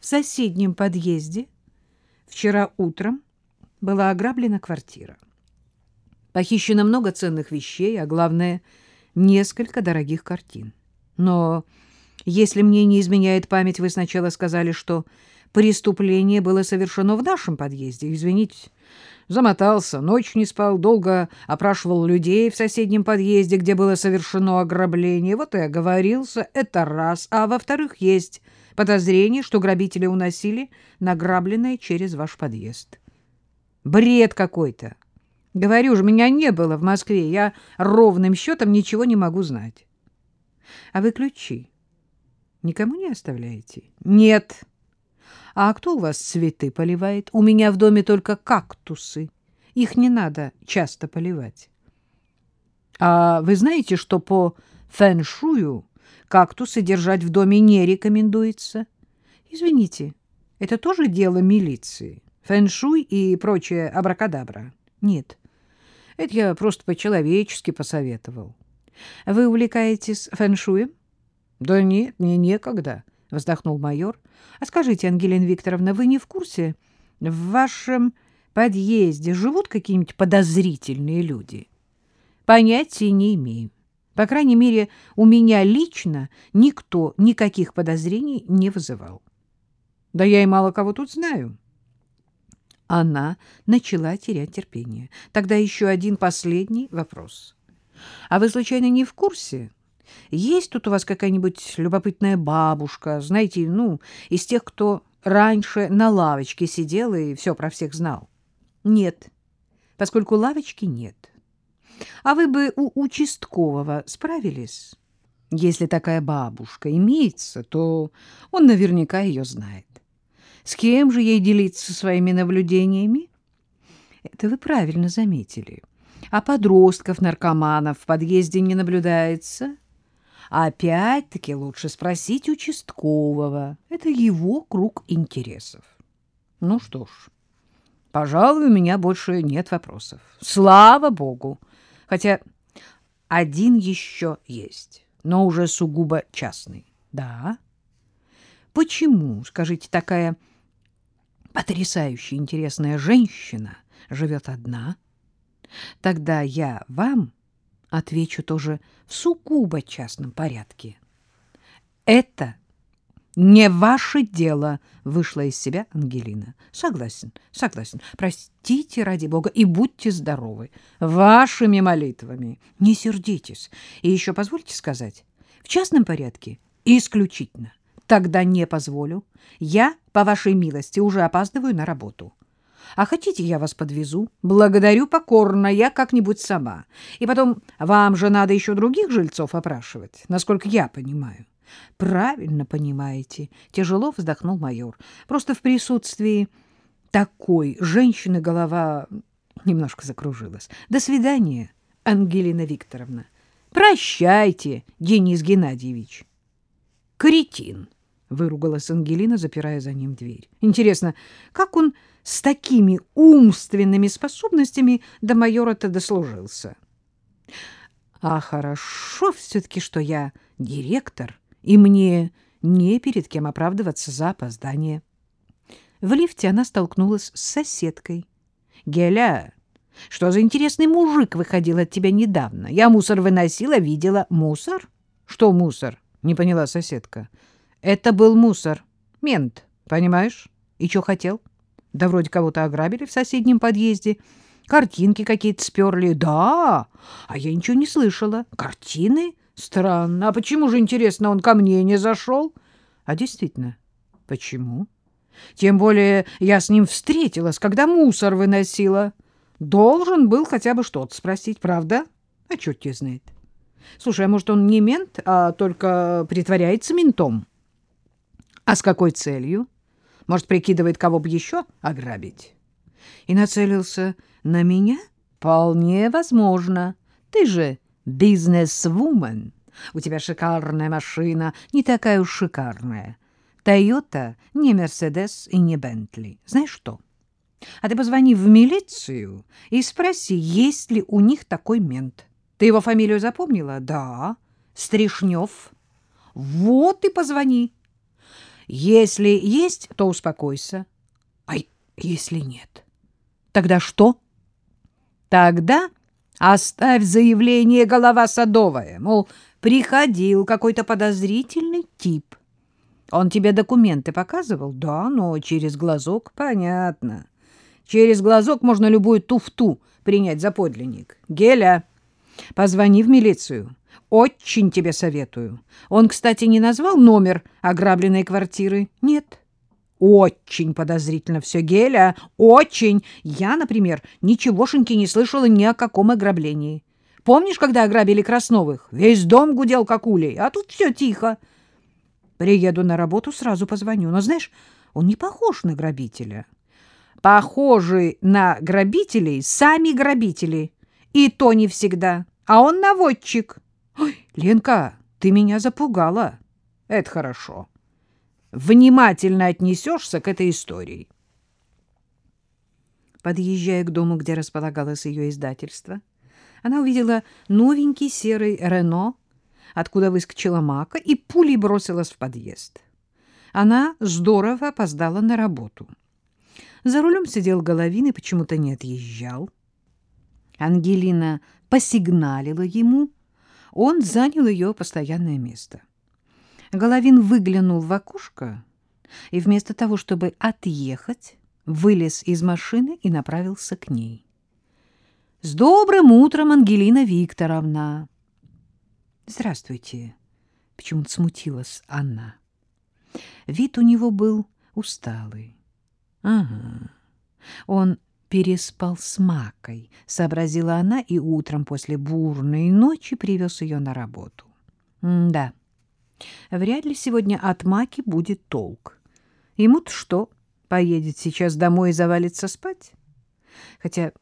в соседнем подъезде вчера утром была ограблена квартира. Похищено много ценных вещей, а главное, несколько дорогих картин. Но, если мне не изменяет память, вы сначала сказали, что преступление было совершено в нашем подъезде. Извините, замотался, ночь не спал, долго опрашивал людей в соседнем подъезде, где было совершено ограбление. Вот и оговорился, это раз. А во-вторых, есть подозрение, что грабители уносили награбленное через ваш подъезд. Бред какой-то. Говорю же, меня не было в Москве. Я ровным счетом ничего не могу знать. А вы ключи никому не оставляете? Нет. А кто у вас цветы поливает? У меня в доме только кактусы. Их не надо часто поливать. А вы знаете, что по фэншую кактусы держать в доме не рекомендуется? Извините, это тоже дело милиции. Фэншуй и прочее абракадабра. Нет, это я просто по-человечески посоветовал. Вы увлекаетесь фэншуем? Да нет, мне некогда, вздохнул майор. А скажите, Ангелина Викторовна, вы не в курсе? В вашем подъезде живут какие-нибудь подозрительные люди? Понятия не имею. По крайней мере, у меня лично никто никаких подозрений не вызывал. Да я и мало кого тут знаю. Она начала терять терпение. Тогда еще один последний вопрос. А вы, случайно, не в курсе? Есть тут у вас какая-нибудь любопытная бабушка, знаете, ну, из тех, кто раньше на лавочке сидел и все про всех знал? Нет, поскольку лавочки нет. А вы бы у участкового справились? Если такая бабушка имеется, то он наверняка ее знает. С кем же ей делиться своими наблюдениями? Это вы правильно заметили. А подростков-наркоманов в подъезде не наблюдается. Опять-таки лучше спросить участкового. Это его круг интересов. Ну что ж, пожалуй, у меня больше нет вопросов. Слава богу. Хотя один еще есть, но уже сугубо частный. Да? Почему, скажите, такая потрясающе интересная женщина живет одна, тогда я вам отвечу тоже в сугубо частном порядке. Это не ваше дело, вышла из себя Ангелина. Согласен, согласен. Простите ради бога и будьте здоровы. Вашими молитвами. Не сердитесь. И еще позвольте сказать, в частном порядке исключительно. Тогда не позволю. Я, по вашей милости, уже опаздываю на работу. А хотите, я вас подвезу? Благодарю покорно, я как-нибудь сама. И потом, вам же надо еще других жильцов опрашивать, насколько я понимаю. Правильно понимаете, тяжело вздохнул майор. Просто в присутствии такой женщины голова немножко закружилась. До свидания, Ангелина Викторовна. Прощайте, Денис Геннадьевич. Кретин. — выругалась Ангелина, запирая за ним дверь. «Интересно, как он с такими умственными способностями до майора-то дослужился?» «А хорошо все-таки, что я директор, и мне не перед кем оправдываться за опоздание». В лифте она столкнулась с соседкой. «Геля, что за интересный мужик выходил от тебя недавно? Я мусор выносила, видела. Мусор? Что мусор?» — не поняла соседка. Это был мусор. Мент, понимаешь? И что хотел? Да вроде кого-то ограбили в соседнем подъезде. Картинки какие-то сперли. Да, а я ничего не слышала. Картины? Странно. А почему же, интересно, он ко мне не зашел? А действительно, почему? Тем более я с ним встретилась, когда мусор выносила. Должен был хотя бы что-то спросить, правда? А черт тебе знает. Слушай, а может, он не мент, а только притворяется ментом? А с какой целью? Может, прикидывает, кого бы еще ограбить? И нацелился на меня? Вполне возможно. Ты же бизнес-вумен. У тебя шикарная машина, не такая уж шикарная. Тойота не Мерседес и не Бентли. Знаешь что? А ты позвони в милицию и спроси, есть ли у них такой мент. Ты его фамилию запомнила? Да. Стришнев. Вот и позвони. Если есть, то успокойся. А если нет? Тогда что? Тогда оставь заявление голова садовая, мол, приходил какой-то подозрительный тип. Он тебе документы показывал? Да, но через глазок понятно. Через глазок можно любую туфту принять за подлинник. Геля, позвони в милицию. Очень тебе советую. Он, кстати, не назвал номер ограбленной квартиры? Нет. Очень подозрительно все, Геля, очень. Я, например, ничегошеньки не слышала ни о каком ограблении. Помнишь, когда ограбили Красновых? Весь дом гудел, как улей, а тут все тихо. Приеду на работу, сразу позвоню. Но, знаешь, он не похож на грабителя. Похожи на грабителей сами грабители. И то не всегда. А он наводчик. Ой, Ленка, ты меня запугала. Это хорошо. Внимательно отнесешься к этой истории. Подъезжая к дому, где располагалось ее издательство, она увидела новенький серый «Рено», откуда выскочила Мака, и пулей бросилась в подъезд. Она здорово опоздала на работу. За рулем сидел Головин и почему-то не отъезжал. Ангелина посигналила ему, он занял ее постоянное место. Головин выглянул в окошко и вместо того, чтобы отъехать, вылез из машины и направился к ней. — С добрым утром, Ангелина Викторовна! — Здравствуйте! — почему-то смутилась она. Вид у него был усталый. — Ага, он переспал с Макой, — сообразила она, и утром после бурной ночи привез ее на работу. — Да, вряд ли сегодня от Маки будет толк. Ему-то что, поедет сейчас домой и завалится спать? Хотя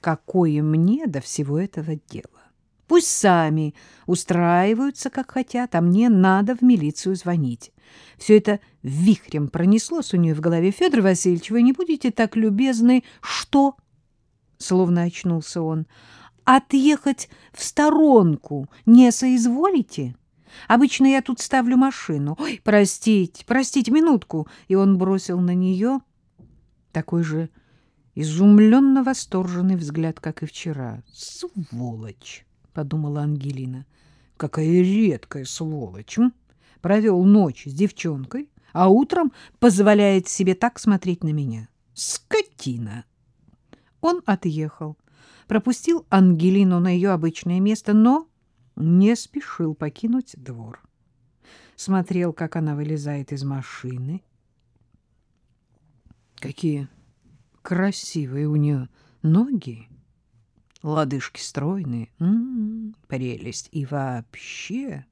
какое мне до всего этого дела? Пусть сами устраиваются, как хотят, а мне надо в милицию звонить. Все это вихрем пронеслось у нее в голове. Федор Васильевич, вы не будете так любезны? Что? Словно очнулся он. Отъехать в сторонку не соизволите? Обычно я тут ставлю машину. Ой, простите, простите, минутку. И он бросил на нее такой же изумленно восторженный взгляд, как и вчера. Сволочь! — подумала Ангелина. Какая редкая сволочь! М? Провел ночь с девчонкой, а утром позволяет себе так смотреть на меня. Скотина! Он отъехал, пропустил Ангелину на ее обычное место, но не спешил покинуть двор. Смотрел, как она вылезает из машины. Какие красивые у нее ноги! лодыжки стройные, м -м, прелесть. И вообще,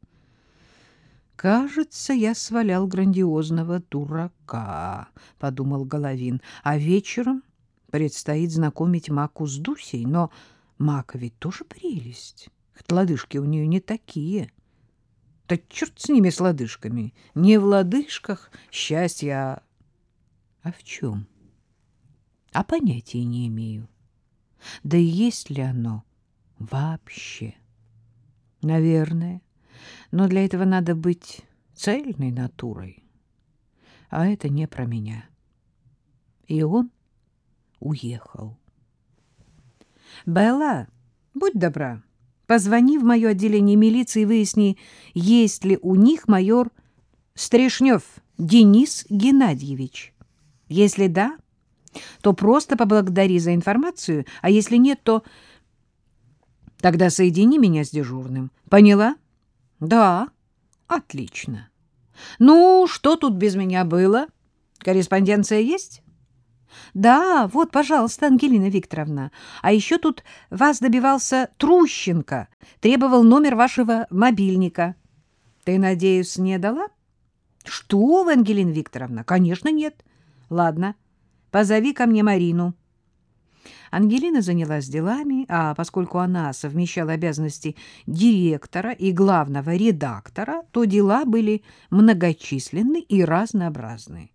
кажется, я свалял грандиозного дурака, — подумал Головин. А вечером предстоит знакомить Маку с Дусей, но Мака ведь тоже прелесть. Хоть лодыжки у нее не такие. Да черт с ними, с лодыжками. Не в лодыжках счастье, а... А в чем? А понятия не имею. Да и есть ли оно вообще? Наверное. Но для этого надо быть цельной натурой. А это не про меня. И он уехал. «Белла, будь добра, позвони в мое отделение милиции и выясни, есть ли у них майор Стрешнев Денис Геннадьевич. Если да, то просто поблагодари за информацию, а если нет, то... Тогда соедини меня с дежурным. Поняла? Да. Отлично. Ну, что тут без меня было? Корреспонденция есть? Да, вот, пожалуйста, Ангелина Викторовна. А еще тут вас добивался Трущенко, требовал номер вашего мобильника. Ты, надеюсь, не дала? Что вы, Ангелина Викторовна? Конечно, нет. Ладно. Позови ко мне Марину. Ангелина занялась делами, а поскольку она совмещала обязанности директора и главного редактора, то дела были многочисленны и разнообразны.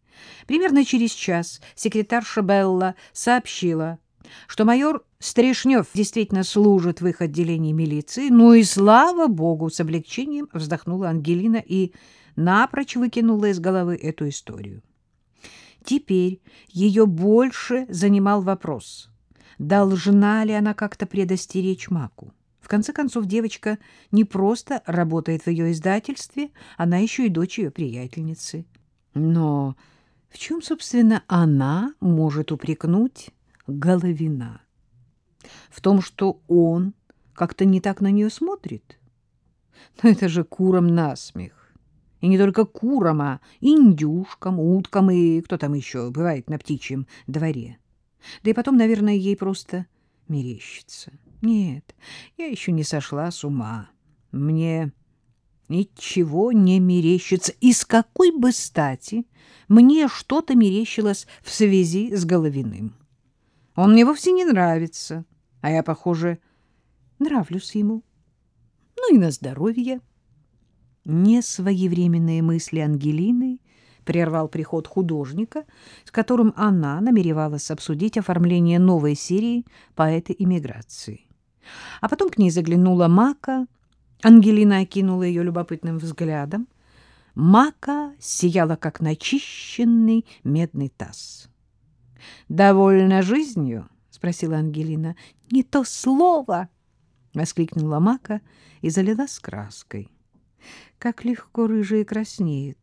Примерно через час секретарша Белла сообщила, что майор Стрешнев действительно служит в их отделении милиции. Ну и слава богу, с облегчением вздохнула Ангелина и напрочь выкинула из головы эту историю. Теперь ее больше занимал вопрос, должна ли она как-то предостеречь Маку. В конце концов, девочка не просто работает в ее издательстве, она еще и дочь ее приятельницы. Но в чем, собственно, она может упрекнуть Головина? В том, что он как-то не так на нее смотрит? Но это же курам насмех. И не только курам, а индюшкам, уткам и кто там еще бывает на птичьем дворе. Да и потом, наверное, ей просто мерещится. Нет, я еще не сошла с ума. Мне ничего не мерещится. И с какой бы стати мне что-то мерещилось в связи с Головиным? Он мне вовсе не нравится, а я, похоже, нравлюсь ему. Ну и на здоровье. Несвоевременные мысли Ангелины прервал приход художника, с которым она намеревалась обсудить оформление новой серии поэты иммиграции. А потом к ней заглянула Мака. Ангелина окинула ее любопытным взглядом. Мака сияла, как начищенный медный таз. «Довольна жизнью?» — спросила Ангелина. «Не то слово!» — воскликнула Мака и залилась краской. «Как легко рыжая краснеет!»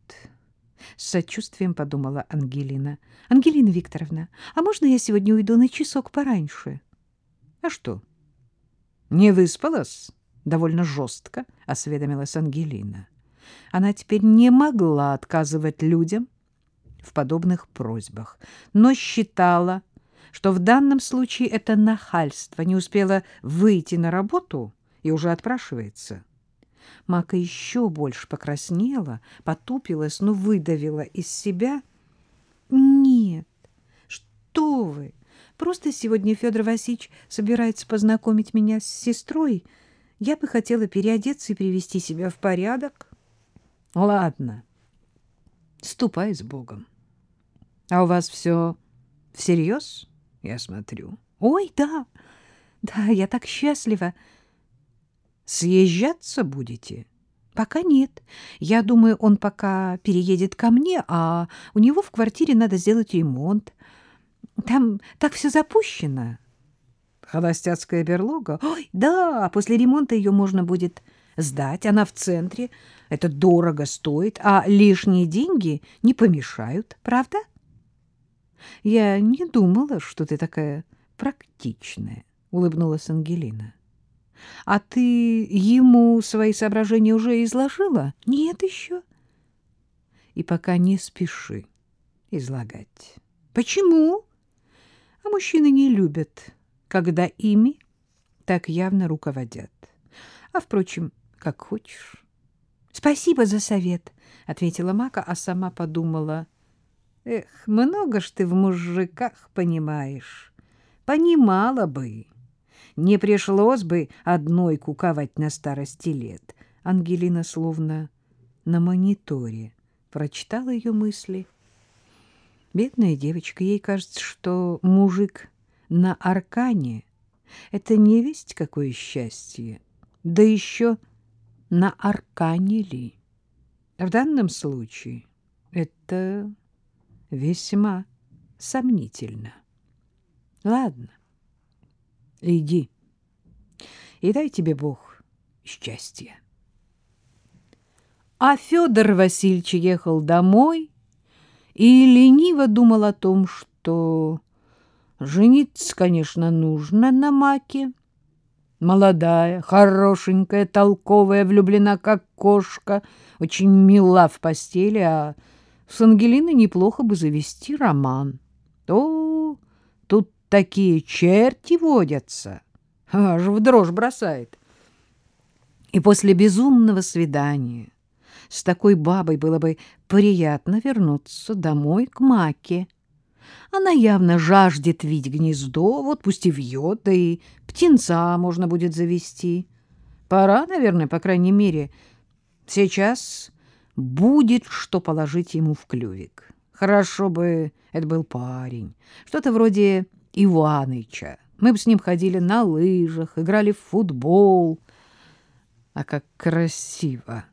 С сочувствием подумала Ангелина. «Ангелина Викторовна, а можно я сегодня уйду на часок пораньше?» «А что?» «Не выспалась?» — довольно жестко осведомилась Ангелина. Она теперь не могла отказывать людям в подобных просьбах, но считала, что в данном случае это нахальство не успела выйти на работу и уже отпрашивается. Мака еще больше покраснела, потупилась, но выдавила из себя. — Нет, что вы! Просто сегодня Федор Васильевич собирается познакомить меня с сестрой. Я бы хотела переодеться и привести себя в порядок. — Ладно, ступай с Богом. — А у вас все всерьез, я смотрю? — Ой, да, да, я так счастлива. Съезжаться будете? Пока нет. Я думаю, он пока переедет ко мне, а у него в квартире надо сделать ремонт. Там так все запущено. Холостяцкая берлога? Ой, да, после ремонта ее можно будет сдать. Она в центре. Это дорого стоит, а лишние деньги не помешают, правда? Я не думала, что ты такая практичная, улыбнулась Ангелина. — А ты ему свои соображения уже изложила? — Нет еще. — И пока не спеши излагать. — Почему? А мужчины не любят, когда ими так явно руководят. А, впрочем, как хочешь. — Спасибо за совет, — ответила Мака, а сама подумала. — Эх, много ж ты в мужиках понимаешь. Понимала бы не пришлось бы одной куковать на старости лет. Ангелина словно на мониторе прочитала ее мысли. Бедная девочка, ей кажется, что мужик на аркане — это не весть какое счастье, да еще на аркане ли. В данном случае это весьма сомнительно. Ладно, Иди, и дай тебе Бог счастья. А Федор Васильевич ехал домой и лениво думал о том, что жениться, конечно, нужно на Маке. Молодая, хорошенькая, толковая, влюблена как кошка, очень мила в постели, а с Ангелиной неплохо бы завести роман. О, тут такие черти водятся, аж в дрожь бросает. И после безумного свидания с такой бабой было бы приятно вернуться домой к Маке. Она явно жаждет видеть гнездо, вот пусть и вьет, да и птенца можно будет завести. Пора, наверное, по крайней мере. Сейчас будет что положить ему в клювик. Хорошо бы это был парень, что-то вроде Иваныча. Мы бы с ним ходили на лыжах, играли в футбол. А как красиво!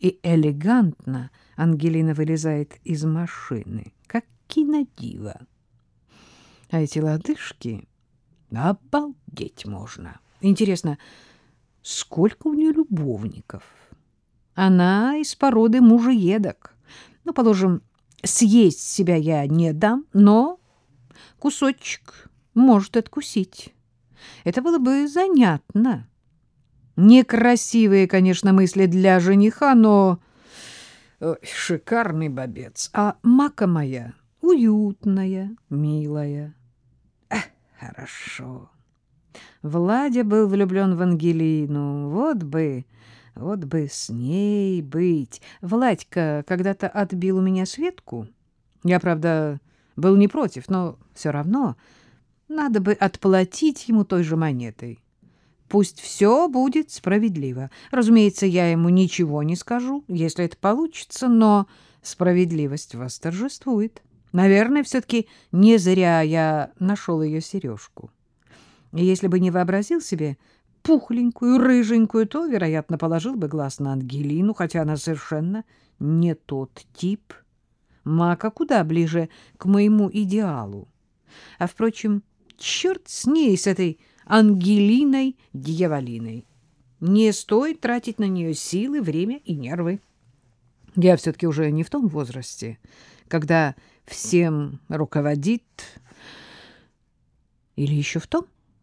и элегантно Ангелина вылезает из машины, как кинодива. А эти лодыжки обалдеть можно. Интересно, сколько у нее любовников? Она из породы мужеедок. Ну, положим, съесть себя я не дам, но кусочек может откусить. Это было бы занятно. Некрасивые, конечно, мысли для жениха, но Ой, шикарный бобец. А мака моя уютная, милая. Эх, хорошо. Владя был влюблен в Ангелину. Вот бы, вот бы с ней быть. Владька когда-то отбил у меня Светку. Я, правда, был не против, но все равно надо бы отплатить ему той же монетой. Пусть все будет справедливо. Разумеется, я ему ничего не скажу, если это получится, но справедливость восторжествует. Наверное, все-таки не зря я нашел ее сережку. И если бы не вообразил себе пухленькую, рыженькую, то, вероятно, положил бы глаз на Ангелину, хотя она совершенно не тот тип. Мака куда ближе к моему идеалу. А, впрочем, черт с ней, с этой Ангелиной Дьяволиной. Не стоит тратить на нее силы, время и нервы. Я все-таки уже не в том возрасте, когда всем руководит... Или еще в том?